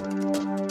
Música